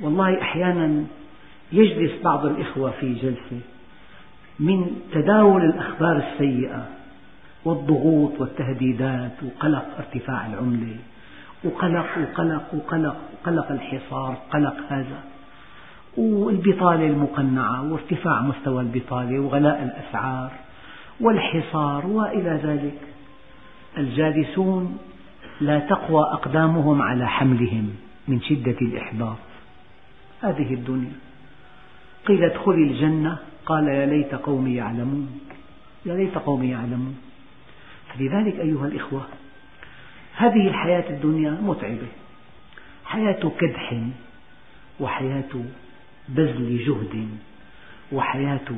والله أحيانا يجلس بعض الإخوة في جلسة من تداول الأخبار السيئة والضغوط والتهديدات وقلق ارتفاع العملة وقلق وقلق وقلق وقلق الحصار قلق هذا والبطالة المقنعة وارتفاع مستوى البطالة وغلاء الأسعار والحصار وإلى ذلك الجالسون لا تقوى أقدامهم على حملهم من شدة الإحباط هذه الدنيا. قيل ادخل الجنة. قال يا ليت قومي يعلمون. يا ليت قومي يعلمون. فلذلك أيها الإخوة هذه الحياة الدنيا متعبة. حياة كدح وحياة بذل جهد وحياة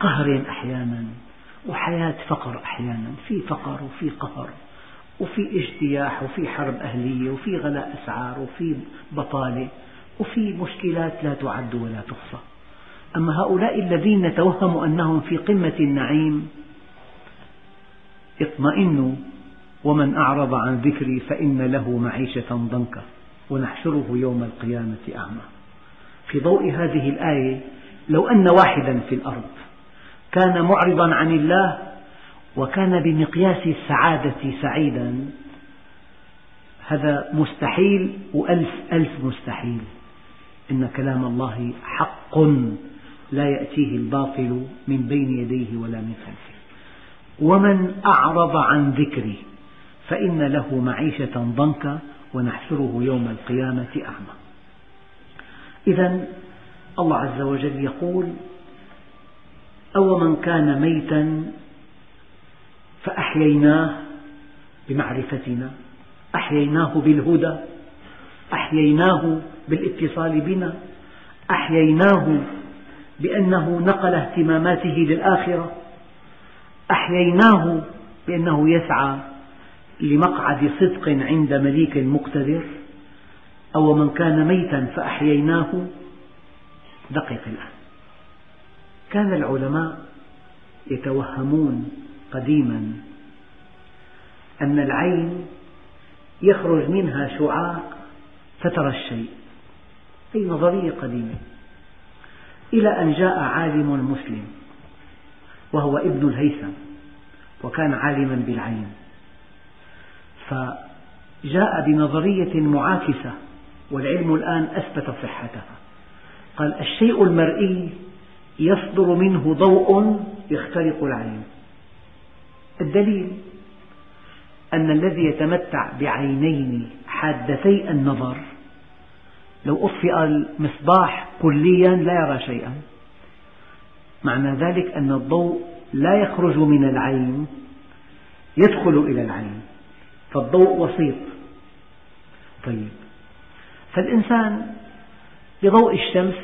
قهر أحيانا وحياة فقر أحيانا. في فقر وفي قهر وفي اجتياح وفي حرب أهلية وفي غلاء أسعار وفي بطالة. وفي مشكلات لا تعد ولا تحصى. أما هؤلاء الذين نتوهم أنهم في قمة النعيم اطمئنوا ومن أعرض عن ذكري فإن له معيشة ضنكا. ونحشره يوم القيامة أعمى. في ضوء هذه الآية لو أن واحدا في الأرض كان معرضا عن الله وكان بمقياس السعادة سعيدا هذا مستحيل وألف ألف مستحيل. إن كلام الله حق لا يأتيه الباطل من بين يديه ولا من خلفه. ومن أعرض عن ذكري فإن له معيشة ضنكا ونحشره يوم القيامة أعمى. إذا الله عز وجل يقول أو من كان ميتا فأحييناه بمعرفتنا أحييناه بالهدى أحييناه بالاتصال بنا أحييناه بأنه نقل اهتماماته للآخرة أحييناه بأنه يسعى لمقعد صدق عند مليك مقتدر أو من كان ميتا فأحييناه. دقق الآن. كان العلماء يتوهمون قديما أن العين يخرج منها شعاع فترى الشيء هي نظرية قديمة إلى أن جاء عالم مسلم وهو ابن الهيثم وكان عالما بالعين فجاء بنظرية معاكسة والعلم الآن أثبت صحتها. قال الشيء المرئي يصدر منه ضوء يخترق العين. الدليل أن الذي يتمتع بعينين حادتي النظر. لو أطفئ المصباح كليا لا يرى شيئا. معنى ذلك أن الضوء لا يخرج من العين يدخل إلى العين. فالضوء وسيط. طيب. فالإنسان بضوء الشمس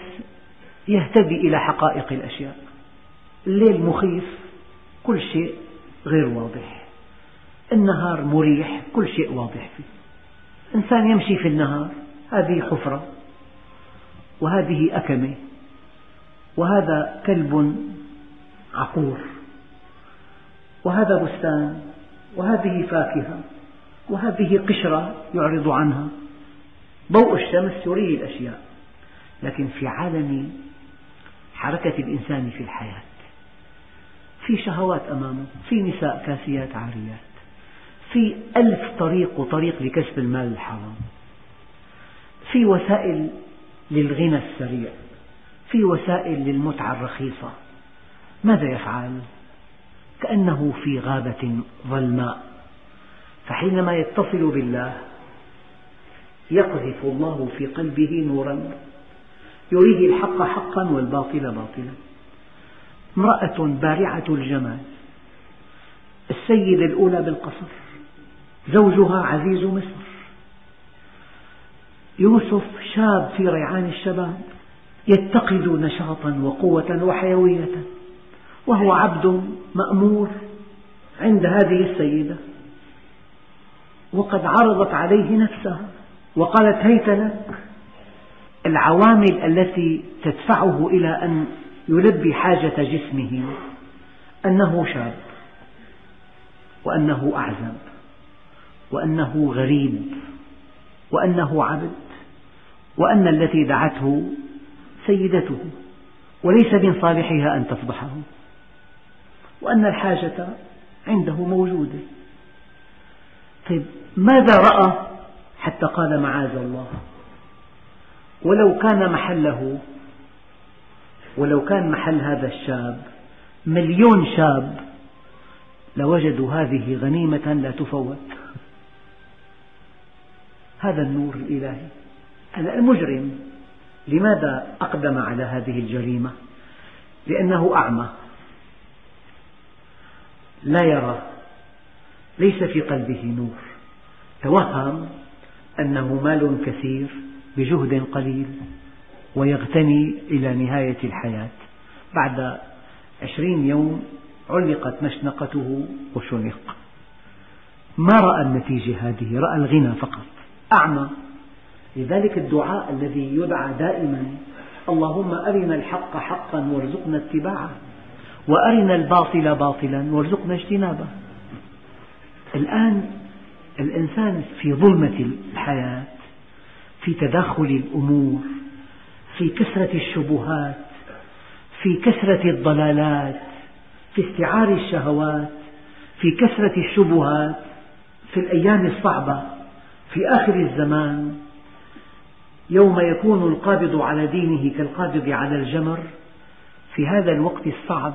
يهتدي إلى حقائق الأشياء. الليل مخيف كل شيء غير واضح. النهار مريح كل شيء واضح فيه. إنسان يمشي في النهار هذه حفرة وهذه أكمة وهذا كلب عقور وهذا بستان وهذه فاكهة وهذه قشرة يعرض عنها. ضوء الشمس يريه الأشياء لكن في عالم حركة الإنسان في الحياة في شهوات أمامه في نساء كاسيات عاريات. في ألف طريق وطريق لكسب المال الحرام. في وسائل للغنى السريع. في وسائل للمتعة الرخيصة. ماذا يفعل؟ كأنه في غابة ظلماء. فحينما يتصل بالله يقذف الله في قلبه نورا. يريه الحق حقا والباطل باطلا. امرأة بارعة الجمال. السيدة الأولى بالقصر. زوجها عزيز مصر يوسف شاب في ريعان الشباب يتقد نشاطا وقوة وحيوية وهو عبد مأمور عند هذه السيدة. وقد عرضت عليه نفسها وقالت هيت لك. العوامل التي تدفعه إلى أن يلبي حاجة جسمه أنه شاب وأنه أعزب. وأنه غريب وأنه عبد وأن التي دعته سيدته وليس من صالحها أن تفضحه وأن الحاجة عنده موجودة. طيب ماذا رأى حتى قال معاذ الله؟ ولو كان محله ولو كان محل هذا الشاب مليون شاب لوجدوا هذه غنيمة لا تفوت. هذا النور الإلهي. هذا المجرم. لماذا أقدم على هذه الجريمة؟ لأنه أعمى. لا يرى. ليس في قلبه نور. توهم أنه مال كثير بجهد قليل ويغتني إلى نهاية الحياة. بعد عشرين يوم علقت مشنقته وشنق. ما رأى النتيجة هذه؟ رأى الغنى فقط. أعمى. لذلك الدعاء الذي يدعى دائما اللهم أرنا الحق حقا وارزقنا اتباعه وأرنا الباطل باطلا وارزقنا اجتنابه. الآن الإنسان في ظلمة الحياة في تداخل الأمور في كثرة الشبهات في كثرة الضلالات في استعار الشهوات في كثرة الشبهات في الأيام الصعبة. في آخر الزمان يوم يكون القابض على دينه كالقابض على الجمر في هذا الوقت الصعب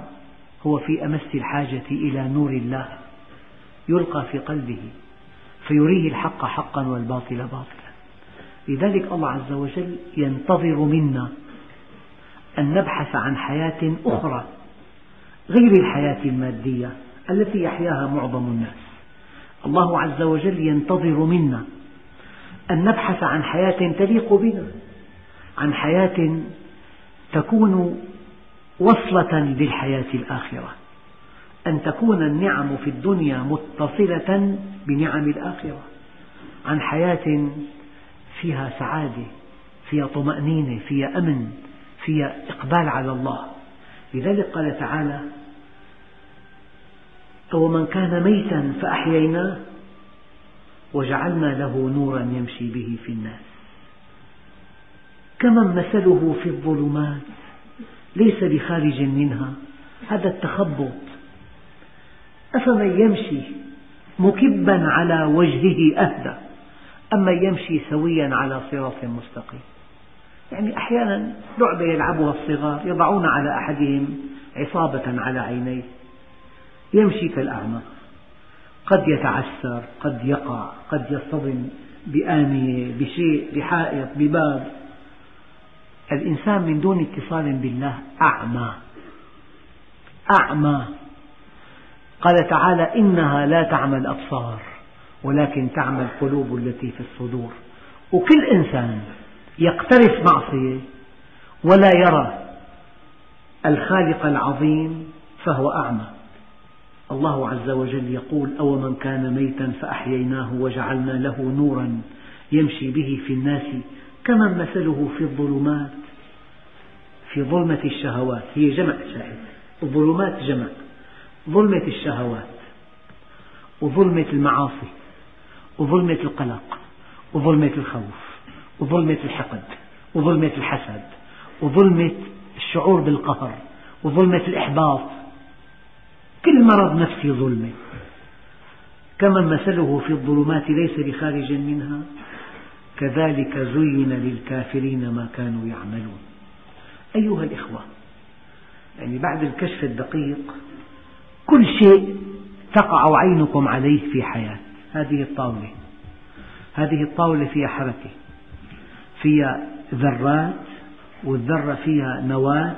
هو في أمس الحاجة إلى نور الله يلقى في قلبه فيريه الحق حقا والباطل باطلا. لذلك الله عز وجل ينتظر منا أن نبحث عن حياة أخرى غير الحياة المادية التي يحياها معظم الناس. الله عز وجل ينتظر منا أن نبحث عن حياة تليق بنا عن حياة تكون وصلة للحياة الآخرة أن تكون النعم في الدنيا متصلة بنعم الآخرة عن حياة فيها سعادة فيها طمأنينة فيها أمن فيها إقبال على الله. لذلك قال تعالى أو من كان ميتا فأحييناه وجعلنا له نورا يمشي به في الناس. كمن مثله في الظلمات ليس بخارج منها. هذا التخبط. أفمن يمشي مكبا على وجهه أهدى أما يمشي سويا على صراط مستقيم. يعني أحيانا لعبة يلعبها الصغار يضعون على أحدهم عصابة على عينيه. يمشي كالأعمى قد يتعثر قد يقع قد يصطدم بآنية بشيء بحائط بباب. الإنسان من دون اتصال بالله أعمى أعمى. قال تعالى إنها لا تعمى الأبصار ولكن تعمى القلوب التي في الصدور. وكل إنسان يقترف معصية ولا يرى الخالق العظيم فهو أعمى. الله عز وجل يقول أو من كان ميتا فأحييناه وجعلنا له نورا يمشي به في الناس كمن مثله في الظلمات؟ في ظلمة الشهوات هي جمع شاهد. الظلمات جمع. ظلمة الشهوات وظلمة المعاصي وظلمة القلق وظلمة الخوف وظلمة الحقد وظلمة الحسد وظلمة الشعور بالقهر وظلمة الإحباط كل مرض نفسي ظلمة. كمن مثله في الظلمات ليس بخارج منها. كذلك زين للكافرين ما كانوا يعملون. أيها الإخوة يعني بعد الكشف الدقيق كل شيء تقع عينكم عليه في حياة. هذه الطاولة. هذه الطاولة فيها حركة فيها ذرات والذرة فيها نواة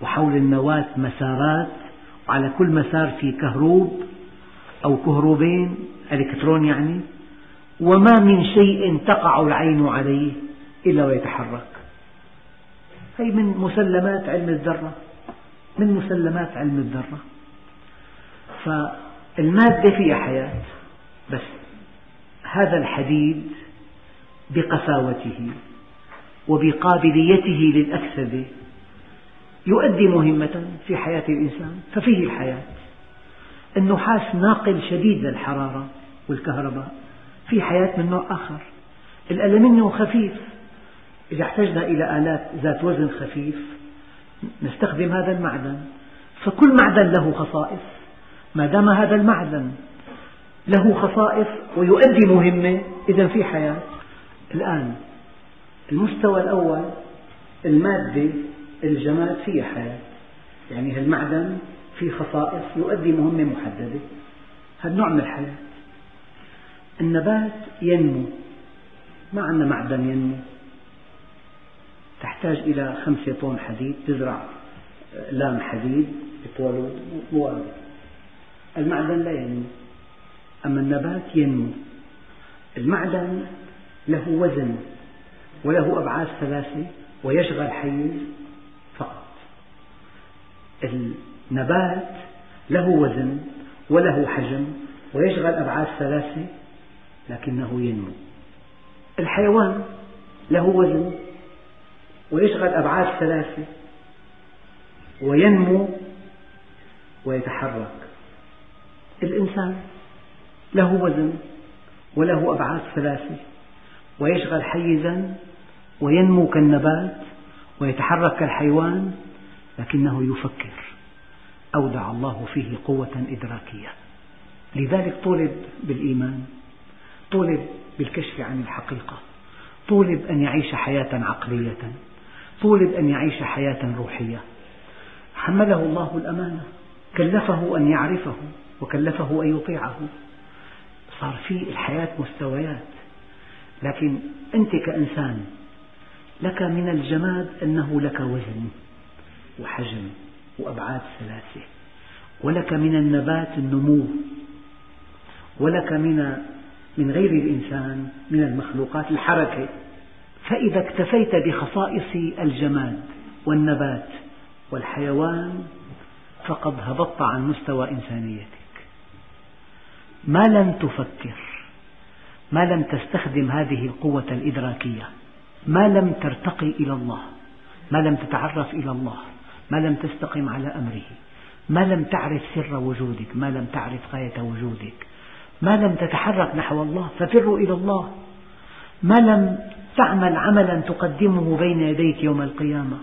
وحول النواة مسارات وعلى كل مسار في كهروب أو كهروبين إلكترون يعني وما من شيء تقع العين عليه إلا ويتحرك. هي من مسلمات علم الذرة من مسلمات علم الذرة. فالمادة فيها حياة بس هذا الحديد بقساوته وبقابليته للأكسدة يؤدي مهمة في حياة الإنسان ففيه الحياة. النحاس ناقل شديد للحرارة والكهرباء في حياة من نوع آخر. الألمنيوم خفيف. إذا احتجنا إلى آلات ذات وزن خفيف نستخدم هذا المعدن. فكل معدن له خصائص. ما دام هذا المعدن له خصائص ويؤدي مهمة إذا في حياة. الآن المستوى الأول المادة الجماد فيها حياة يعني المعدن فيه خصائص يؤدي مهمة محددة. هذا نوع من الحياة النبات ينمو. ما عندنا معدن ينمو. تحتاج إلى خمسة طن حديد تزرع لام حديد يطول موارد المعدن لا ينمو أما النبات ينمو. المعدن له وزن وله أبعاد ثلاثة ويشغل حيز. النبات له وزن وله حجم ويشغل أبعاد ثلاثة لكنه ينمو. الحيوان له وزن ويشغل أبعاد ثلاثة وينمو ويتحرك. الإنسان له وزن وله أبعاد ثلاثة ويشغل حيزا وينمو كالنبات ويتحرك كالحيوان لكنه يفكر. أودع الله فيه قوة إدراكية. لذلك طولب بالإيمان طولب بالكشف عن الحقيقة طولب أن يعيش حياة عقلية طولب أن يعيش حياة روحية. حمله الله الأمانة. كلفه أن يعرفه وكلفه أن يطيعه. صار في الحياة مستويات. لكن أنت كإنسان لك من الجماد أنه لك وزن. وحجم وأبعاد ثلاثة. ولك من النبات النمو ولك من من غير الإنسان من المخلوقات الحركة. فإذا اكتفيت بخصائص الجماد والنبات والحيوان فقد هبطت عن مستوى إنسانيتك. ما لم تفكر ما لم تستخدم هذه القوة الإدراكية ما لم ترتقي إلى الله ما لم تتعرف إلى الله ما لم تستقم على أمره. ما لم تعرف سر وجودك. ما لم تعرف غاية وجودك. ما لم تتحرك نحو الله. ففروا إلى الله. ما لم تعمل عملا تقدمه بين يديك يوم القيامة.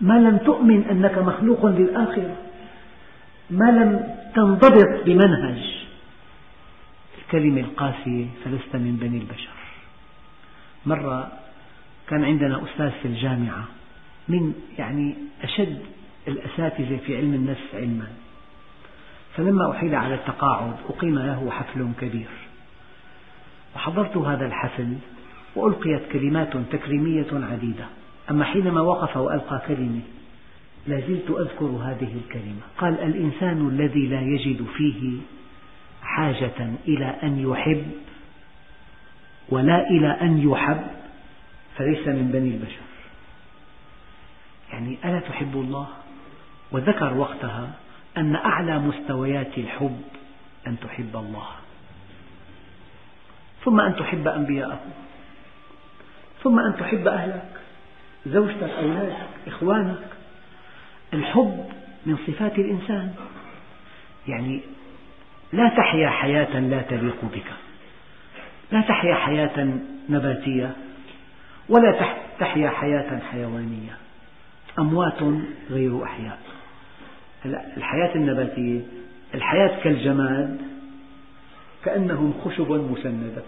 ما لم تؤمن أنك مخلوق للآخرة. ما لم تنضبط بمنهج. الكلمة القاسية فلست من بني البشر. مرة كان عندنا أستاذ في الجامعة. من يعني أشد الأساتذة في علم النفس علما. فلما أحيل على التقاعد أقيم له حفل كبير. وحضرت هذا الحفل وألقيت كلمات تكريمية عديدة. أما حينما وقف وألقى كلمة لا زلت أذكر هذه الكلمة. قال الإنسان الذي لا يجد فيه حاجة إلى أن يحب ولا إلى أن يحب فليس من بني البشر. يعني ألا تحب الله؟ وذكر وقتها أن أعلى مستويات الحب أن تحب الله. ثم أن تحب أنبياءه. ثم أن تحب أهلك زوجتك أولادك إخوانك. الحب من صفات الإنسان. يعني لا تحيا حياة لا تليق بك. لا تحيا حياة نباتية ولا تحيا حياة حيوانية. أموات غير أحياء. الحياة النباتية الحياة كالجماد كأنهم خشب مسندة.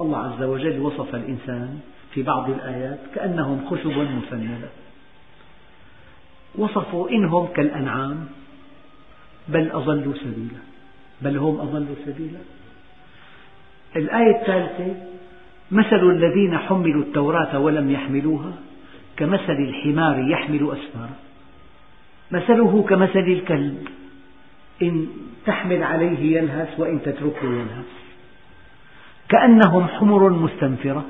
الله عز وجل وصف الإنسان في بعض الآيات كأنهم خشب مسندة. وصفوا إنهم كالأنعام بل أضلوا سبيلا. بل هم أضلوا سبيلا. الآية الثالثة مثل الذين حملوا التوراة ولم يحملوها كمثل الحمار يحمل أسفارا مثله كمثل الكلب. إن تحمل عليه يلهث وإن تتركه يلهث كأنهم حمر مستنفرة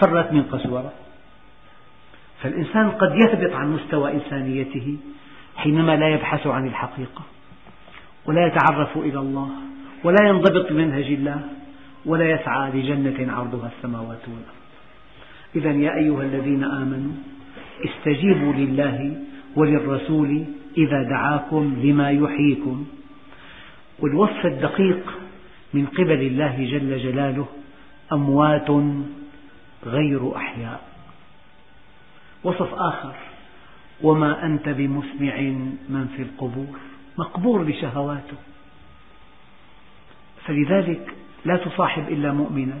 فرت من قسورة. فالإنسان قد يهبط عن مستوى إنسانيته حينما لا يبحث عن الحقيقة ولا يتعرف إلى الله ولا ينضبط بمنهج الله ولا يسعى لجنة عرضها السماوات والأرض. إذا يا أيها الذين آمنوا استجيبوا لله وللرسول إذا دعاكم لما يحييكم. والوصف الدقيق من قبل الله جل جلاله أموات غير أحياء. وصف آخر وما أنت بمسمع من في القبور مقبور بشهواته. فلذلك لا تصاحب إلا مؤمنا.